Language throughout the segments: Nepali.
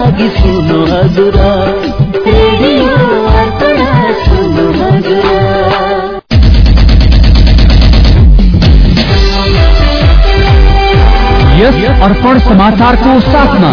सुनो हजुर सुनो हजुर यस अर्पण समाचारको साथमा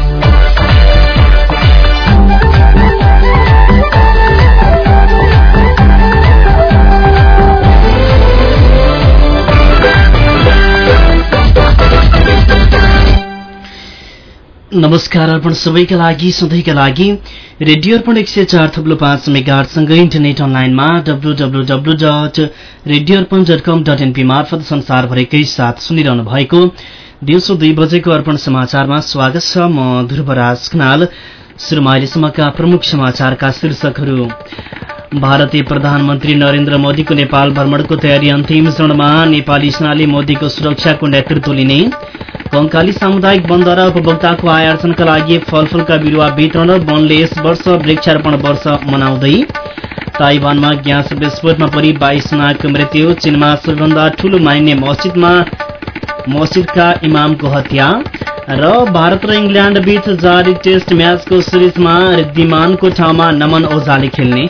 नमस्कार अर्पण सबैका लागि सधैँका लागि रेडियो अर्पण एक सय चार थप्लो पाँच मेगासँगै इन्टरनेट अनलाइनमा W W W dot radio Arpan dot com dot NP मार्फत संसारभरिकै साथ सुनिरहनु भएको दिउँसो दुई बजेको अर्पण समाचारमा स्वागत छ म ध्रुवराज खनाल। सुरुमा अहिलेसम्मका प्रमुख समाचारका शीर्षकहरू। भारतीय प्रधानमन्त्री नरेन्द्र मोदीको नेपाल भ्रमणको तयारी अन्तिम चरणमा नेपाली सेनाले मोदीको सुरक्षाको नेतृत्व लिने। कंकाली सामुदायिक वनद्वारा उपभोक्ताको आय आर्जनका लागि फलफूलका बिरुवा वितरण वनले यस वर्ष वृक्षारोपण वर्ष मनाउँदै। ताइवानमा ग्यास विस्फोटमा परि बाइस जनाको मृत्यु चीनमा सबैभन्दा ठूलो मानिने मस्जिदमा मस्जिदका इमामको हत्या र भारत र इङ्ल्याण्ड बीच जारी टेस्ट म्याचको सिरिजमा रिद्धिमानको ठाउँमा नमन ओझाले खेल्ने।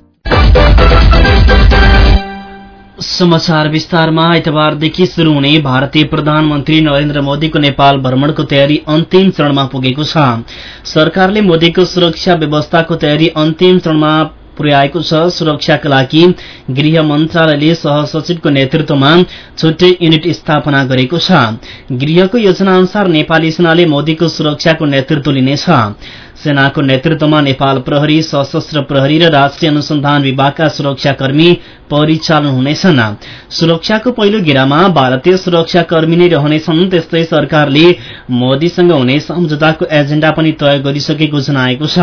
समाचार विस्तारमा आइतबारदेखि शुरू हुने भारतीय प्रधानमन्त्री नरेन्द्र मोदीको नेपाल भ्रमणको तयारी अन्तिम चरणमा पुगेको छ। सरकारले मोदीको सुरक्षा व्यवस्थाको तयारी अन्तिम चरणमा पुर्याएको छ। सुरक्षाका लागि गृह मन्त्रालयले सहसचिवको नेतृत्वमा छुट्टै युनिट स्थापना गरेको छ। गृहको योजना अनुसार नेपाली सेनाले मोदीको सुरक्षाको नेतृत्व लिनेछ। सेनाको नेतृत्वमा नेपाल प्रहरी सशस्त्र प्रहरी र राष्ट्रिय अनुसन्धान विभागका सुरक्षाकर्मी परिचालन हुनेछन्। सुरक्षाको पहिलो घेरामा भारतीय सुरक्षाकर्मी नै रहनेछन् त्यस्तै सरकारले मोदीसँग हुने सम्झौताको एजेण्डा पनि तय गरिसकेको जनाएको छ।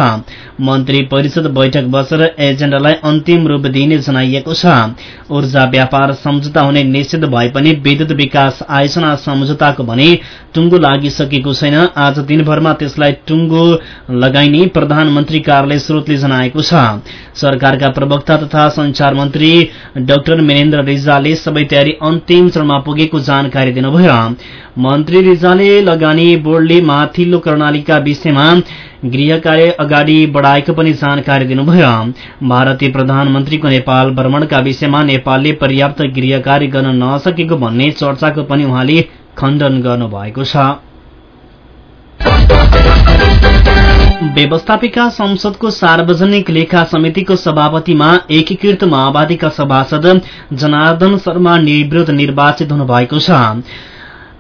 मन्त्री परिषद बैठक बसेर एजेण्डालाई अन्तिम रूप दिइने जनाइएको छ। ऊर्जा व्यापार सम्झौता हुने निश्चित भए पनि विद्युत विकास आयोजना सम्झौताको भने टुङ्गो लागिसकेको छैन। आज दिनभरमा त्यसलाई टुङ्गो लगाइने प्रधानमन्त्री कार्यालय स्रोतले जनाएको छ। सरकारका प्रवक्ता तथा संचार मन्त्री डाक्टर मेनेन्द्र रिजालले सबै तयारी अन्तिम चरणमा पुगेको जानकारी दिनुभयो। मन्त्री रिजालले लगानी बोर्डले माथिल्लो कर्णालीका विषयमा गृह कार्य अगाडि बढाएको पनि जानकारी दिनुभयो। भारतीय प्रधानमन्त्रीको नेपाल भ्रमणका विषयमा नेपालले पर्याप्त गृह कार्य गर्न नसकेको भन्ने चर्चाको पनि उहाँले खण्डन गर्नुभएको छ। व्यवस्थापिका संसदको सार्वजनिक लेखा समितिको सभापतिमा एकीकृत माओवादीका सभासद जनार्दन शर्मा निर्विरोध निर्वाचित हुनुभएको छ।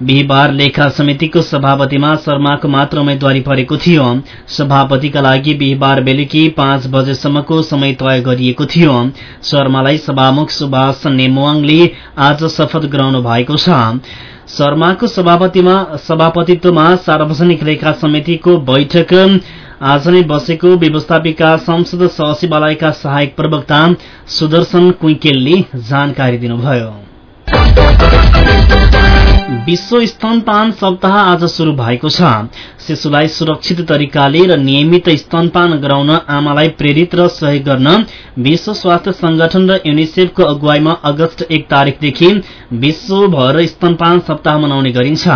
बिहिबार लेखा समितिको सभापतिमा शर्माको मात्र उम्मेद्वारी परेको थियो। सभापतिका लागि बिहिबार बेलुकी पाँच बजेसम्मको समय तय गरिएको थियो। शर्मालाई सभामुख सुभाष नेमवाङले आज शपथ गराउनु भएको छ। शर्माको सभापतित्वमा सार्वजनिक लेखा समितिको बैठक। आज नै बसेको व्यवस्थापिका संसद सचिवालयका सहायक प्रवक्ता सुदर्शन कुइकेलले जानकारी दिनुभयो। विश्व स्तनपान सप्ताह आज शुरू भएको छ। शिशुलाई सुरक्षित तरिकाले र नियमित स्तनपान गराउन आमालाई प्रेरित र सहयोग गर्न विश्व स्वास्थ्य संगठन र युनिसेफको अगुवाईमा अगस्त एक तारीकदेखि विश्वभर स्तनपान सप्ताह मनाउने गरिन्छ।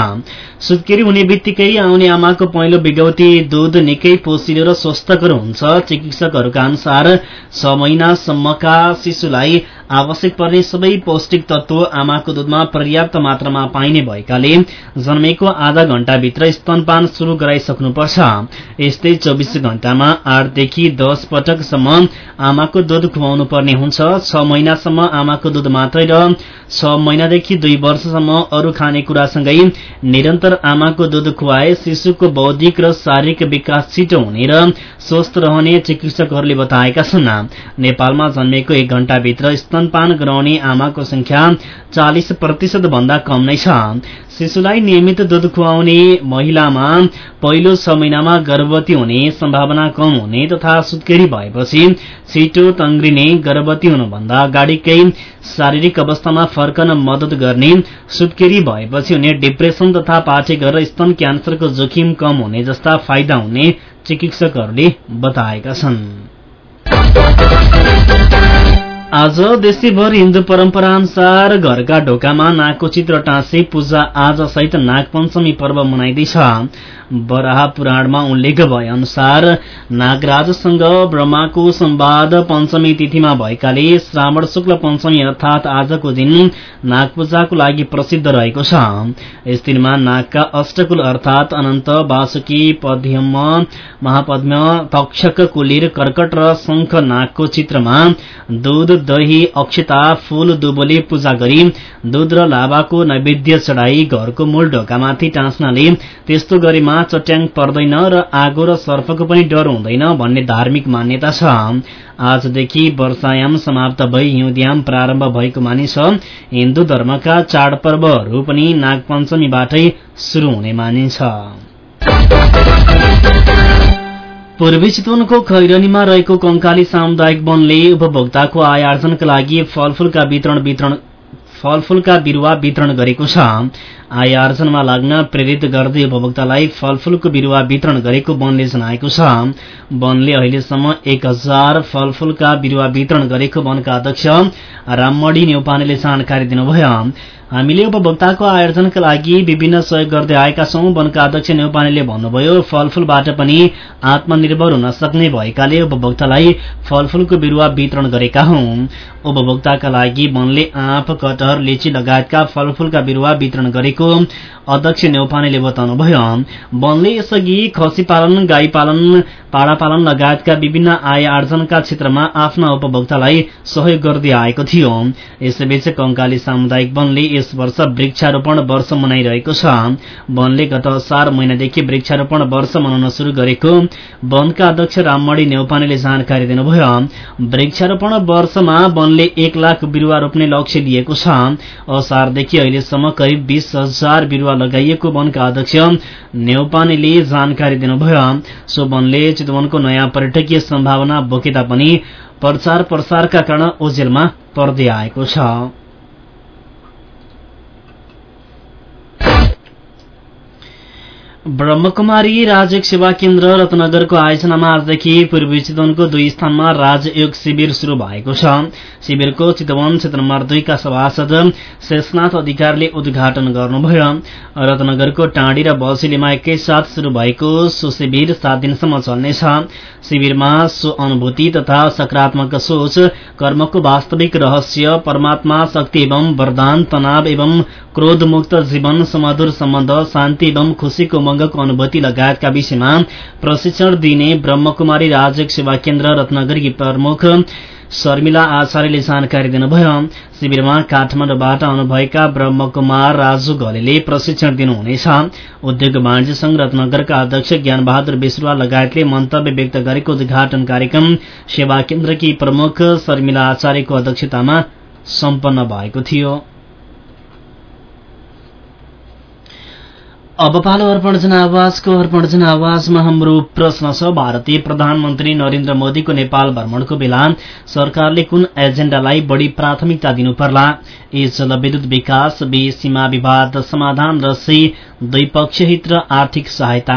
सुत्केरी हुने बित्तिकै आउने आमाको पहिलो बिगौती दूध निकै पोसिलो र स्वस्थकर हुन्छ। चिकित्सकहरूका अनुसार छ महिनासम्मका शिशुलाई आवश्यक पर्ने सबै पौष्टिक तत्व आमाको दूधमा पर्याप्त मात्रामा पाइने भएकाले जन्मेको आधा घण्टाभित्र स्तनपान शुरू गराइसक्नुपर्छ। यस्तै चौबिस घण्टामा आठदेखि दस पटकसम्म आमाको दूध खुवाउनु पर्ने हुन्छ। छ महिनासम्म आमाको दूध मात्रै र छ महिनादेखि दुई वर्षसम्म अरू खानेकुरासँगै निरन्तर आमाको दूध खुवाए शिशुको बौद्धिक र शारीरिक विकास छिटो हुने र स्वस्थ रहने चिकित्सकहरूले बताएका छन्। नेपालमा जन्मेको एक घण्टाभित्र स्तनपान गराउने आमाको संख्या चालिस प्रतिशत भन्दा कम नै छ। शिशुलाई नियमित दूध खुवाउने महिलामा पहिलो छ महिनामा गर्भवती हुने सम्भावना कम हुने तथा सुत्केरी भएपछि छिटो तंग्रिने गर्भवती हुनुभन्दा अगाडिकै शारीरिक अवस्थामा फर्कन मदत गर्ने सुत्केरी भएपछि हुने डिप्रेसन तथा पाठेघर र स्तन क्यान्सरको जोखिम कम हुने जस्ता फाइदा हुने चिकित्सकहरूले बताएका छन्। आज देशैभर हिन्दू परम्परा अनुसार घरका ढोकामा नागको चित्र टाँसे पूजा आज सहित नागपञ्चमी पर्व मनाइँदैछ। बराह पुराणमा उल्लेख भए अनुसार नागराजसँग ब्रह्माको संवाद पञ्चमी तिथिमा भएकाले श्रावण शुक्ल पञ्चमी अर्थात आजको दिन नाग पूजाको लागि प्रसिद्ध रहेको छ। यस दिनमा नागका अष्टकुल अर्थात अनन्त वासुकी पद्यम महापद्म तक्षक कुलिर कर्कट र शंख नागको चित्रमा दूध दही अक्षता फूल दुबोले पूजा गरी दूध र लाभाको नैवेद्य चढाई घरको मूल ढोकामाथि टाँच्नाले त्यस्तो गरेमा चट्याङ पर्दैन र आगो र सर्पको पनि डर हुँदैन भन्ने धार्मिक मान्यता छ। आजदेखि वर्षायाम समाप्त भई हिउँदयाम प्रारम्भ भएको मानिस हिन्दू धर्मका चाडपर्वहरू पनि नागपञ्चमीबाटै शुरू हुने मानिन्छ। पूर्वी चितवनको खैरनीमा रहेको कंकाली सामुदायिक वनले उपभोक्ताको आय आर्जनका लागि फलफूलका वितरण वितरण फलफूलका बिरूवा वितरण गरेको छ। आय आर्जनमा लाग्न प्रेरित गर्दै उपभोक्तालाई फलफूलको बिरूवा वितरण गरेको वनले जनाएको छ। वनले अहिलेसम्म एक हजार फलफूलका बिरूवा वितरण गरेको वनका अध्यक्ष राममणी नेउपानेले जानकारी दिनुभयो। हामीले उपभोक्ताको आयोजनका लागि विभिन्न सहयोग गर्दै आएका छौं वनका अध्यक्ष नेउपानेले भन्नुभयो फलफूलबाट पनि आत्मनिर्भर हुन सक्ने भएकाले उपभोक्तालाई फलफूलको बिरूवा वितरण गरेका हौं। उपभोक्ताका लागि वनले आँप कटहर लिची लगायतका फलफूलका बिरूवा वितरण गरेको अध्यक्ष नेउपानेले बताउनुभयो वनले यसअघि खसी पालन गाई पालन पाडा पालन लगायतका विभिन्न आय आर्जनका क्षेत्रमा आफ्ना उपभोक्तालाई सहयोग गर्दै आएको थियो। यसैबीच कंकाली सामुदायिक वनले यस वर्ष वृक्षारोपण वर्ष मनाइरहेको छ। वनले गत असार महिनादेखि वृक्षारोपण वर्ष मनाउन शुरू गरेको वनका अध्यक्ष राममणी नेउपानेले जानकारी दिनुभयो। वृक्षारोपण वर्षमा वनले एक लाख बिरूवा रोप्ने लक्ष्य लिएको छ। असारदेखि अहिलेसम्म करिब बीस हजार बिरूवा लगाइएको वनका अध्यक्ष नेउपानेले जानकारी दिनुभयो। सो वनले चितवनको नयाँ पर्यटकीय सम्भावना बोके पनि प्रचार प्रसारका कारण ओझेलमा पर्दै आएको छ। ब्रह्मकुमारी राजयोग सेवा केन्द्र रत्नगरको आयोजनामा आजदेखि पूर्वी चितवनको दुई स्थानमा राजयोग शिविर शुरू भएको छ। शिविरको चितवन क्षेत्र नम्बर दुईका सभासद शेषनाथ अधिकारीले उद्घाटन गर्नुभयो। रत्नगरको टाँडी र बसिलीमा एकैसाथ शुरू भएको सो शिविर सात दिनसम्म चल्नेछ। शिविरमा सो अनुभूति तथा सकारात्मक सोच कर्मको वास्तविक रहस्य परमात्मा शक्ति एवं वरदान तनाव एवं क्रोधमुक्त जीवन समधुर सम्बन्ध शान्ति एवं खुशीको मङ्गको अनुभूति लगायतका विषयमा प्रशिक्षण दिने ब्रह्मकुमारी राजक सेवा केन्द्र रत्नगरकी प्रमुख शर्मिला आचार्यले जानकारी दिनुभयो। शिविरमा काठमाडौँबाट आउनुभएका ब्रह्मकुमार राजु घलेले प्रशिक्षण दिनुहुनेछ। उद्योग वाणिज्य संघ रत्नगरका अध्यक्ष ज्ञानबहादुर विश्वा लगायतले मन्तव्य व्यक्त गरेको उद्घाटन कार्यक्रम सेवा केन्द्रकी प्रमुख शर्मिला आचार्यको अध्यक्षतामा सम्पन्न भएको थियो। अब पालो अर्पण जनावासको अर्पण जनावासमा हाम्रो प्रश्न छ। भारतीय प्रधानमन्त्री नरेन्द्र मोदीको नेपाल भ्रमणको बेला सरकारले कुन एजेण्डालाई बढ़ी प्राथमिकता दिनुपर्ला? ए जलविद्युत विकास बी सीमा विवाद समाधान र सी द्विपक्षीय हित र आर्थिक सहायता।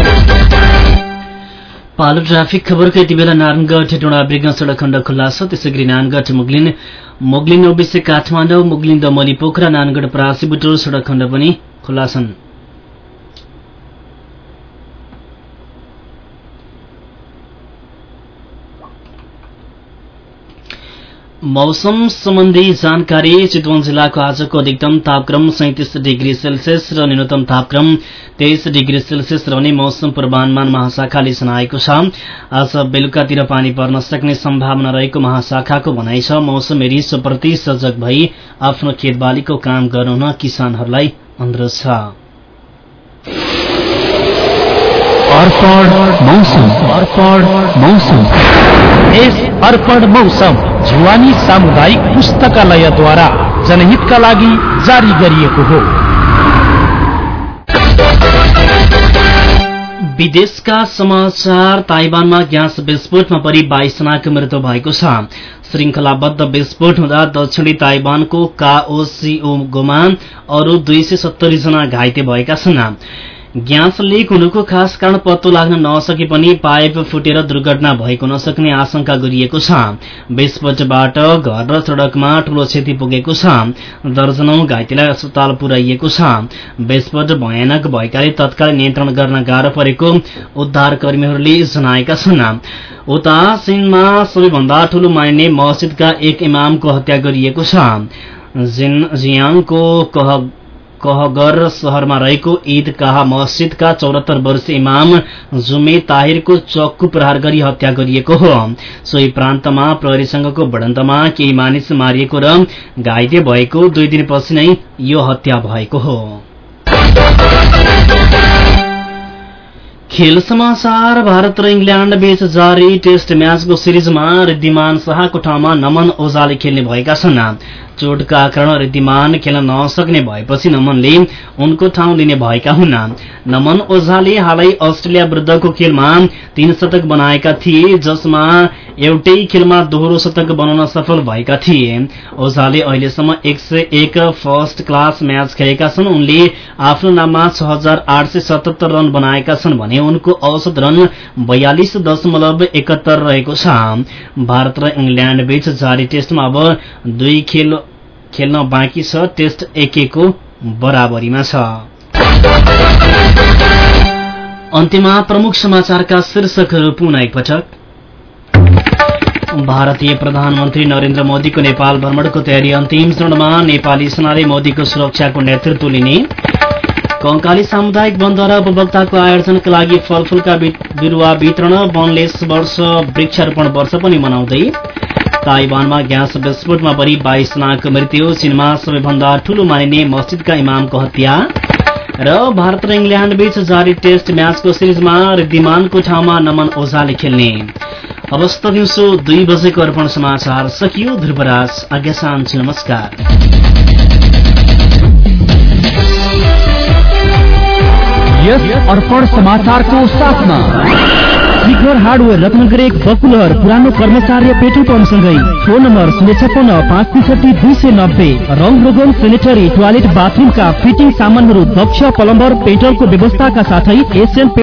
पालो ट्राफिक खबरको यति बेला नारायणगढ हेटौँडा ब्रिग सडक खण्ड खुल्ला छ त्यसै गरी नारायणगढ मुगलिन मुगलिन ओबिसे काठमाडौँ मुगलिन दमली पोखरा नारायणगढ परासी बुटोल सडक खण्ड पनि खुल्ला छन्। मौसम सम्बन्धी जानकारी चितवन जिल्लाको आजको अधिकतम तापक्रम सैतिस डिग्री सेल्सियस र न्यूनतम तापक्रम तेइस डिग्री सेल्सियस रहने मौसम पूर्वानुमान महाशाखाले सुनाएको छ। आज बेलुकातिर पानी पर्न सक्ने सम्भावना रहेको महाशाखाको भनाइ छ। मौसम रिसोप्रति सजग भई आफ्नो खेतबालीको काम गर्नुहुन किसानहरूलाई अनुरोध छ अर्पण मौसम अर्पण मौसम यस अर्पण मौसम। जुवानी सामुदायिक पुस्तकालयद्वारा जनहितका लागि जारी गरिएको हो। विदेशका समाचार ताइवानमा ग्यास विस्फोटमा परि बाइस जनाको मृत्यु भएको छ। श्रृङ्खलाबद्ध विस्फोट हुँदा दक्षिणी ताइवानको काओसिओगोमा अरू दुई सय सत्तरी जना घाइते भएका छन्। ग्यास लिक हुनुको खास कारण पत्तो लाग्न नसके पनि पाइप फुटेर दुर्घटना भएको नसक्ने आशंका गरिएको छ। विस्फोटबाट घर र सड़कमा ठूलो क्षति पुगेको छ। दर्जनौ घाइतेलाई अस्पताल पुर्याइएको छ। विस्फोट भयानक भएकाले तत्काल नियन्त्रण गर्न गाह्रो परेको उद्धारकर्मीहरूले जनाएका छन्। उता चीनमा सबैभन्दा ठूलो मानिने मस्जिदका एक इमामको हत्या गरिएको छ। जियाङको कहगर शहरमा रहेको ईदगाह मस्जिदका चौरात्तर वर्षीय इमाम जुमे ताहिरको चक्कु प्रहार गरी हत्या गरिएको हो। सोही प्रान्तमा प्रहरीसँगको भिडन्तमा केही मानिस मारिएको र घाइते भएको दुई दिनपछि नै यो हत्या भएको हो। खेल समाचार भारत र इङ्ल्याण्ड बीच जारी टेस्ट म्याचको सिरिजमा रिद्धिमान शाहको ठाउँमा नमन ओझाले खेल्ने भएका छन्। चोटका कारण रिद्धिमान खेल्न नसक्ने भएपछि नमनले उनको ठाउँ लिने भएका हुन्। नमन ओझाले हालै अस्ट्रेलिया विरुद्धको खेलमा तीन शतक बनाएका थिए जसमा एउटै खेलमा दोहोरो शतक बनाउन सफल भएका थिए। ओझाले अहिलेसम्म एक सय एक फर्स्ट क्लास म्याच खेलेका छन्। उनले आफ्नो नाममा छ हजार आठ सय सतहत्तर रन बनाएका छन् भने उनको औसत रन बयालिस दशमलव एकहत्तर रहेको छ। भारत र इङ्ल्याण्ड बीच जारी टेस्टमा अब दुई खेल खेल्न बाँकी छ टेस्ट एक एकको बराबरीमा छ। अन्त्यमा प्रमुख समाचारका शीर्षकहरू पुनः एकपटक। भारतीय प्रधानमन्त्री नरेन्द्र मोदीको नेपाल भ्रमणको तयारी अन्तिम चरणमा नेपाली सेनाले मोदीको सुरक्षाको नेतृत्व लिने। कंकाली सामुदायिक वनद्वारा उपभोक्ताको आयोजनका लागि फलफूलका बिरुवा वितरण वनले वर्ष वृक्षारोपण वर्ष पनि मनाउँदै ताइवानमा ग्यास विस्फोटमा परि बाइस जनाको मृत्यु। चीनमा सबैभन्दा ठूलो मानिने मस्जिदका इमामको हत्या। र भारत र इङ्ल्याण्ड बीच जारी टेस्ट म्याचको सिरिजमा रिद्धिमानको ठाउँमा नमन ओझाले खेल्ने। अवस्था दिउँसो दुई बजेको अर्पण समाचार सकियो ध्रुवराज। आज्ञा चाहन्छु नमस्कार। शिखर हार्डवेयर रत्नगर एक बकुलर पुरानो कर्मचार्य पेट्रोल पम्पसँगै फोन नम्बर शून्य छप्पन्न पाँच त्रिसठी दुई सय नब्बे रङ रोगन सेनेटरी टोयलेट बाथरुमका फिटिङ सामानहरू दक्ष प्लम्बर पेट्रोलको व्यवस्थाका साथै एसियन